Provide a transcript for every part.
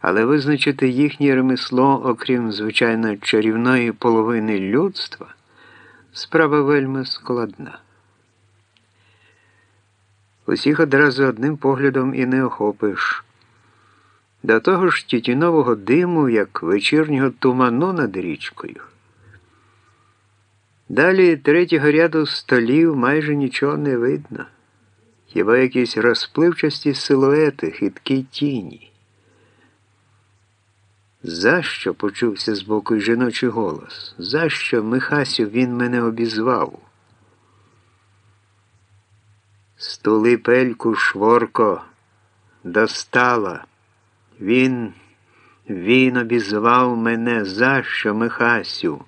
але визначити їхнє ремесло, окрім звичайно чарівної половини людства, справа вельми складна. Усіх одразу одним поглядом і не охопиш. До того ж тютюнового диму, як вечірнього туману над річкою. Далі третього ряду столів майже нічого не видно, хіба якісь розпливчасті силуети, хиткі тіні. За що почувся з боку жіночий голос? За що, Михасю, він мене обізвав? Стули пельку шворко достала. Він, він обізвав мене за що, Михасю?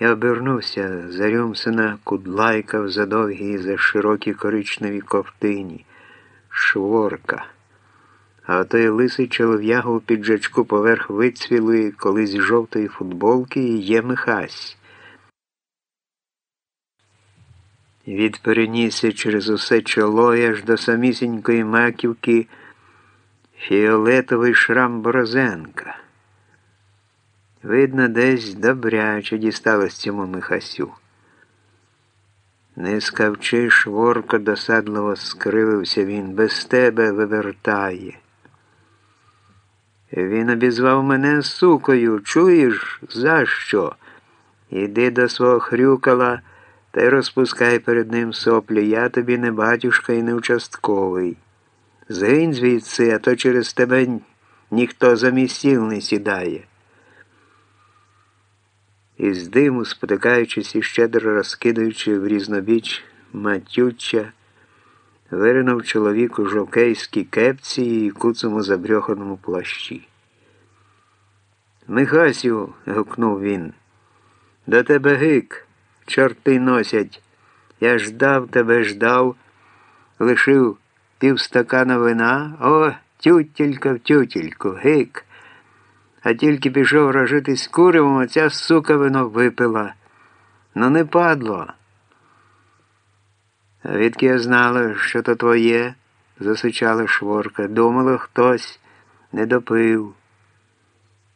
Я обернувся, зарюмсена кудлайка в задовгій за широкі коричневі ковтині, шворка. А той лисий чолов'яга у піджачку поверх вицвілої колись жовтої футболки і є Михась. Від перенісся через усе чоло аж до самісінької маківки фіолетовий шрам Борозенка. Видно, десь добряче дісталось цьому Михасю. Не скавчи, шворко досадливо скривився він, без тебе вивертає. Він обізвав мене сукою, чуєш, за що? Іди до свого хрюкала та й розпускай перед ним соплі. Я тобі не батюшка і не участковий. Згинь звідси, а то через тебе ніхто за стіл не сідає. Із диму, спотикаючись і щедро розкидаючи в різнобіч матюча, виринув чоловік у жовкейській кепці і куцому забрьоханому плащі. Михасю, гукнув він, до тебе гик, чорти носять. Я ждав тебе, ждав, лишив півстакана вина, о, тютілька в тютільку, гик. А тільки пішов рожитись куревом, оця сука вино випила. Ну не падло. Відки я знала, що то твоє, засичала шворка. Думала, хтось не допив.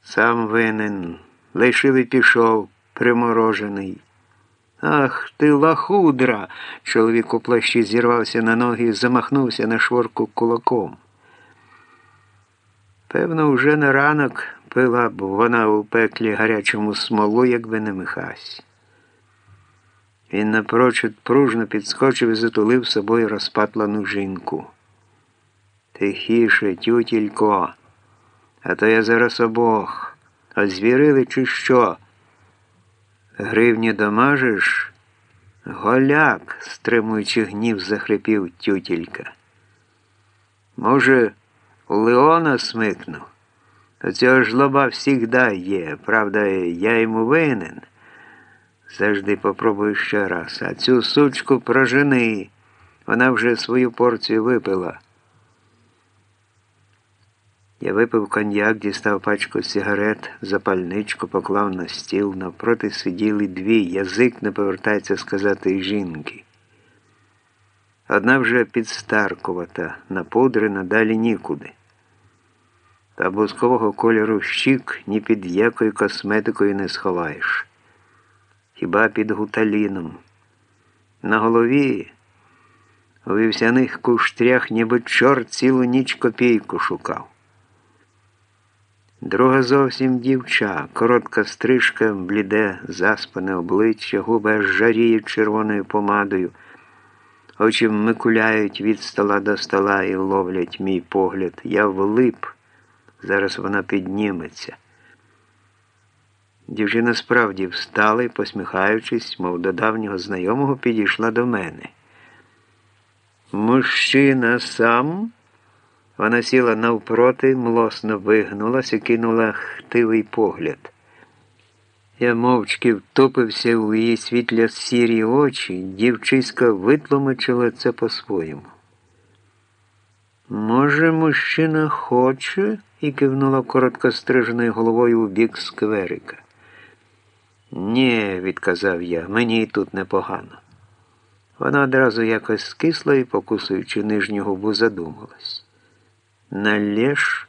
Сам винен, лишив і пішов, приморожений. Ах ти лахудра! Чоловік у плащі зірвався на ноги і замахнувся на шворку кулаком. Певно, вже на ранок пила б вона у пеклі гарячому смолу, якби не Михась. Він напрочуд пружно підскочив і затулив собою розпатлану жінку. Тихіше, тютілько, а то я зараз обох. Озвірили, чи що? Гривні домажеш? Голяк, стримуючи гнів, захрипів тютілька. Може, у Леона смикнув? Цього ж лоба всігда є, правда, я йому винен. Завжди попробую ще раз. А цю сучку прожени. Вона вже свою порцію випила. Я випив коньяк, дістав пачку сигарет, запальничку, поклав на стіл, навпроти сиділи дві, язик не повертається сказати жінки. Одна вже підстаркувата, напудрена, далі нікуди та бускового кольору щік ні під якою косметикою не сховаєш. Хіба під гуталіном. На голові у вівсяних куштрях ніби чорт цілу ніч копійку шукав. Друга зовсім дівча, коротка стрижка, бліде, заспане обличчя, губи аж жаріють червоною помадою, очі микуляють від стола до стола і ловлять мій погляд. Я влип. Зараз вона підніметься. Дівчина справді встала і, посміхаючись, мов до давнього знайомого, підійшла до мене. Мужчина сам. Вона сіла навпроти, млосно вигнулась і кинула хтивий погляд. Я мовчки втопився у її світля сірі очі, дівчиська витлумачила це по-своєму. Може, мужчина хоче? і кивнула короткостриженою головою у бік скверика. Ні, відказав я, мені і тут непогано. Вона одразу якось скисла і, покусуючи нижню губу, задумалась. Належ